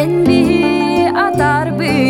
en bihi atar byt.